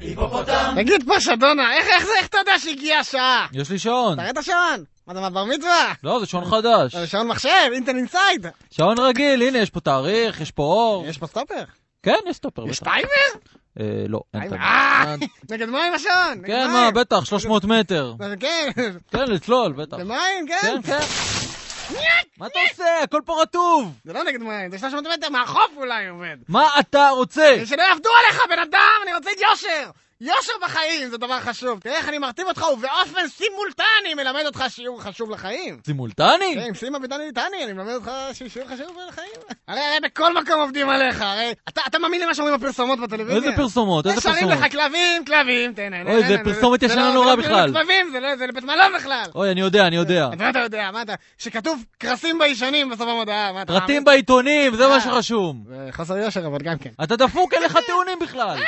היפופוטם! תגיד פה שדונה, איך, איך זה, איך אתה יודע שהגיעה השעה? יש לי שעון. תראה את השעון. מה זה, מה, בר מצווה? לא, זה שעון חדש. זה שעון מחשב, אינטל inside. שעון רגיל, הנה, יש פה תאריך, יש פה אור. יש פה סטופר? כן, יש סטופר. יש. טיימר? אה, לא, אין טיימר. טיימר. אה, נגד מים השעון? כן. מה, בטח, 300 מטר. כן, כן, לצלול, בטח. זה מים, כן. כן, כן. מה אתה עושה? הכל פה רטוב. זה לא נגד מים, זה 300 מטר מהחוף אולי עובד. מה אתה רוצה? שלא יעבדו עליך, בן אדם, יושר! יושר בחיים זה דבר חשוב. תראה איך אני מרטיב אותך ובאופן סימולטני מלמד אותך שיעור חשוב לחיים. סימולטני? כן, עם סימה ודני אני מלמד אותך שיעור חשוב לחיים. הרי הרי בכל מקום עובדים עליך, הרי אתה אתה מאמין למה שאומרים בפרסומות בטלוויזיה? איזה פרסומות? איזה שרים פרסומות? לך כלבים, כלבים, תהנה. אוי, זה פרסומת ישנה נורא בכלל. כלבים, זה לא- זה לבית מלון בכלל. אוי, אני יודע, אני יודע. אתה יודע, מה אתה, שכתוב קרסים בישנים בסוף המודעה, מה אתה... פרטים בעיתונים, זה אה. מה שרשום. זה חוסר יושר, אבל גם כן. אתה דפוק, אין לך טיעונים בכלל.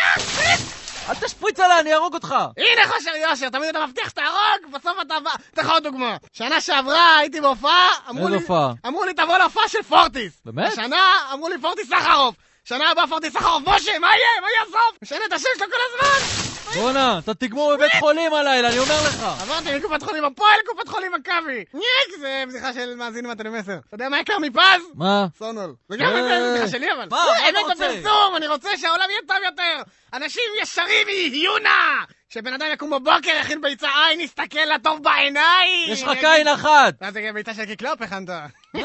אל תשפריץ עליי, אני ארוג אותך. הנה חוסר יושר, תמיד אתה מבטיח שתהרוג, בסוף אתה בא... אתן לך עוד דוגמה. שנה שעברה הייתי בהופעה, אמרו איזה לי... הופעה? אמרו לי תבוא להופעה של פורטיס. באמת? השנה אמרו לי פורטיס סחרוף. שנה הבאה פורטיס סחרוף, משה, מה יהיה? מה יהיה הסוף? משנה את השם שלו כל הזמן! בואנה, אתה תגמור בבית חולים הלילה, אני אומר לך. עברתי מקופת חולים הפועל לקופת חולים מכבי. ניק! זה בדיחה של מאזינים הטלמסר. אתה יודע מה יקר מפז? מה? סונול. זה גם אה. זה בדיחה שלי אבל. מה? מה אתה אמת רוצה? בפרסום, אני רוצה שהעולם יהיה טוב יותר. אנשים ישרים יהיו נא! שבן אדם יקום בבוקר, יכין ביצה עין, יסתכל לטוב בעיניים! יש לך עין אחת. מה זה ביצה של קיקלופ הכנת? מה?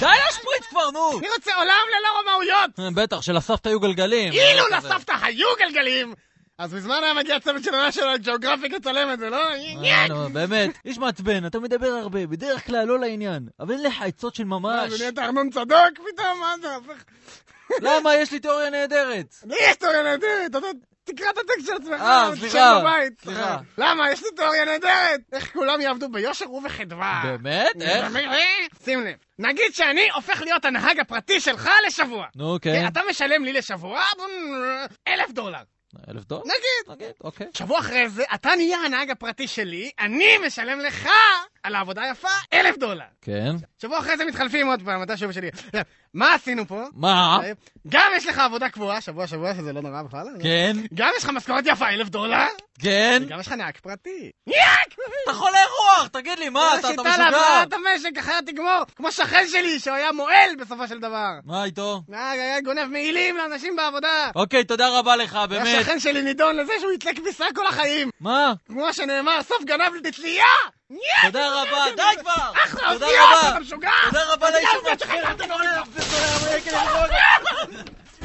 די להשפריץ כבר, נו. אני רוצה עולם ללא רמאויות! אה, בטח, שלסבתא היו גלגלים. אילו אה. לסבתא היו גלגלים! אז מזמן היה מגיע צוות של הנשיונל ג'אוגרפיק לצלם את זה, לא? אה, נו, באמת, איש מעצבן, אתה מדבר הרבה, בדרך כלל לא לעניין, אבל אין לך עצות של ממש. זה נהיית ארנון צדוק פתאום? מה זה הופך? למה? יש לי תיאוריה נהדרת. לי יש תיאוריה נהדרת, אתה תקרא את הטקסט של עצמך, אה, סליחה. סליחה. למה? יש לי תיאוריה נהדרת! איך כולם יעבדו ביושר ובחדווה. באמת? איך? שים לב, נגיד שאני הופך להיות הנהג הפרטי שלך לשבוע. נו, כן. אתה משלם לי לשבוע אלף דולר. אלף דולר? נגיד. נגיד, אוקיי. שבוע אחרי זה, אתה נהיה הנהג הפרטי שלי, אני משלם לך על העבודה היפה אלף דולר. כן. שבוע אחרי זה מתחלפים עוד פעם, אתה שוב שלי. מה עשינו פה? מה? גם יש לך עבודה קבועה, שבוע שבוע, שזה לא נורא בכלל. כן, גם יש לך משכורת יפה, אלף דולר. כן. וגם יש לך נהג פרטי. אתה חולה רוח, תגיד לי, מה, אתה אתה שיטה משוגע? להבראת המשק, אחרת תגמור. כמו שכן שלי, שהוא היה מועל בסופו של דבר. מה איתו? היה היה גונב מעילים לאנשים בעבודה. אוקיי, תודה רבה לך, באמת. השכן שלי נידון לזה שהוא יתלה כביסה כל החיים. מה? כמו שנאמר, סוף גנב לתלייה! תודה רבה, די כבר! אחלה, רבה! אתה משוגע! תודה רבה לאיש גונב.